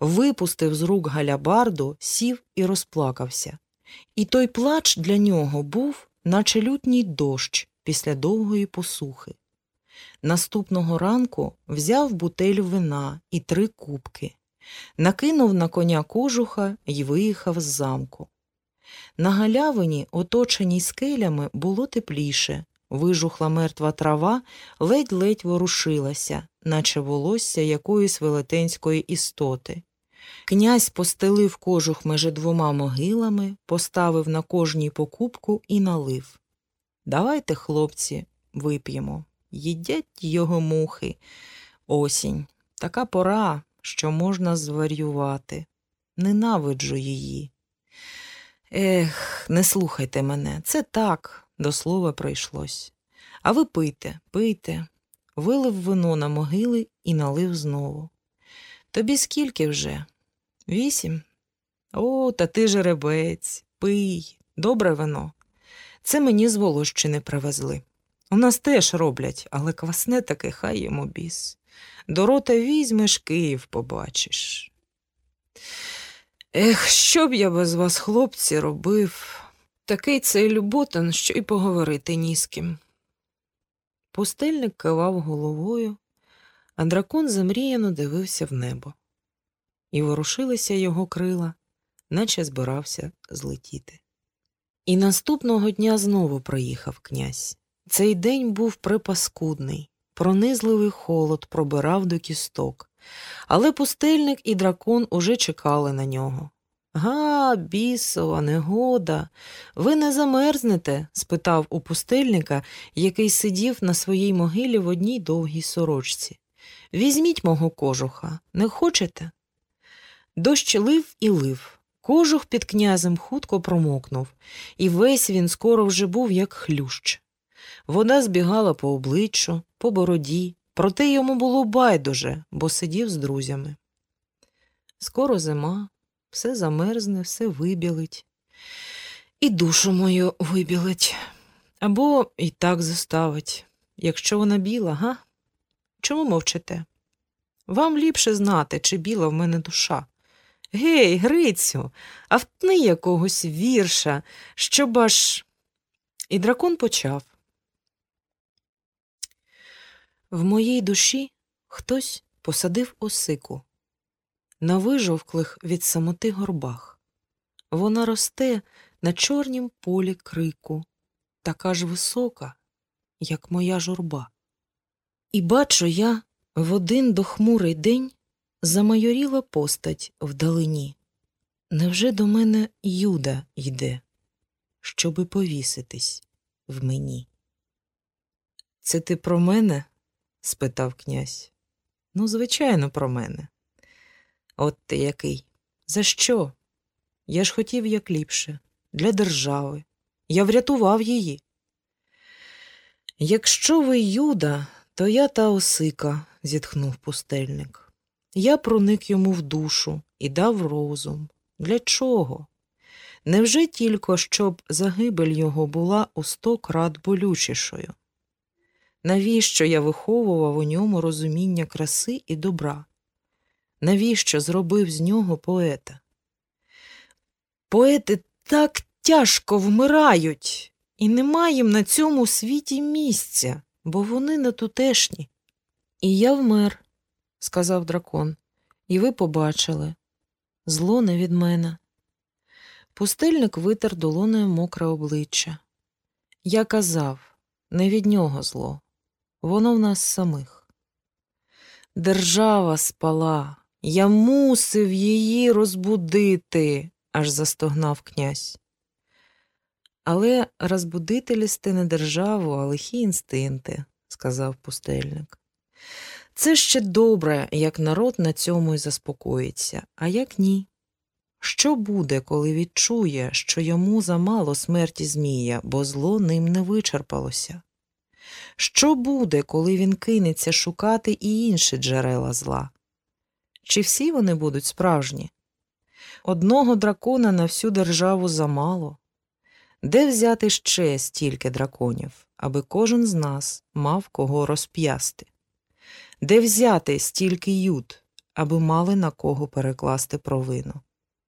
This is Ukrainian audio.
випустив з рук галябарду, сів і розплакався. І той плач для нього був, наче лютній дощ після довгої посухи. Наступного ранку взяв бутель вина і три кубки, накинув на коня кожуха і виїхав з замку. На галявині, оточеній скелями, було тепліше, вижухла мертва трава, ледь-ледь ворушилася, наче волосся якоїсь велетенської істоти. Князь постелив кожух межи двома могилами, поставив на кожній покупку і налив. Давайте, хлопці, вип'ємо. Їдять його мухи. Осінь. Така пора, що можна зварювати. Ненавиджу її. Ех, не слухайте мене, це так, до слова прийшлось. А ви пийте, пийте. Вилив вино на могили і налив знову. Тобі скільки вже? Вісім? О, та ти жеребець, пий, добре вино. Це мені з Волощини привезли. У нас теж роблять, але квасне таке хай йому біс. До рота візьмеш Київ побачиш. Ех, що б я без вас, хлопці, робив? Такий цей Люботин, що й поговорити ні з ким. Пустельник кивав головою, а дракон замріяно дивився в небо. І ворушилися його крила, наче збирався злетіти. І наступного дня знову приїхав князь. Цей день був припаскудний, пронизливий холод пробирав до кісток, але пустельник і дракон уже чекали на нього. Га, бісова, негода. Ви не замерзнете? спитав у пустельника, який сидів на своїй могилі в одній довгій сорочці. Візьміть мого кожуха, не хочете? Дощ лив і лив. Кожух під князем хутко промокнув, і весь він скоро вже був, як хлющ. Вода збігала по обличчю, по бороді, проте йому було байдуже, бо сидів з друзями. Скоро зима, все замерзне, все вибілить. І душу мою вибілить. Або і так заставить, якщо вона біла, га? Чому мовчите? Вам ліпше знати, чи біла в мене душа. Гей, Грицю, а втни якогось вірша, щоб аж. І дракон почав. В моїй душі хтось посадив осику на вижовклих від самоти горбах. Вона росте на чорнім полі крику, така ж висока, як моя журба. І бачу я в один дохмурий день замайоріла постать вдалині. Невже до мене Юда йде, щоби повіситись в мені? Це ти про мене? спитав князь. Ну, звичайно, про мене. От ти який. За що? Я ж хотів як ліпше, для держави. Я врятував її. Якщо ви Юда, то я та осика, зітхнув пустельник. Я проник йому в душу і дав розум. Для чого? Невже тільки щоб загибель його була у сто крат болючішою? Навіщо я виховував у ньому розуміння краси і добра? Навіщо зробив з нього поета? Поети так тяжко вмирають, і нема їм на цьому світі місця, бо вони не тутешні. І я вмер, сказав дракон, і ви побачили зло не від мене. Пустельник витер долоною мокре обличчя. Я казав не від нього зло, воно в нас самих. Держава спала, я мусив її розбудити, аж застогнав князь. Але розбудити лісти не державу, а лихі інстинкти, сказав пустельник. Це ще добре, як народ на цьому й заспокоїться, а як ні. Що буде, коли відчує, що йому замало смерті Змія, бо зло ним не вичерпалося? Що буде, коли він кинеться шукати і інші джерела зла? Чи всі вони будуть справжні? Одного дракона на всю державу замало. Де взяти ще стільки драконів, аби кожен з нас мав кого розп'ясти? Де взяти стільки ют, аби мали на кого перекласти провину.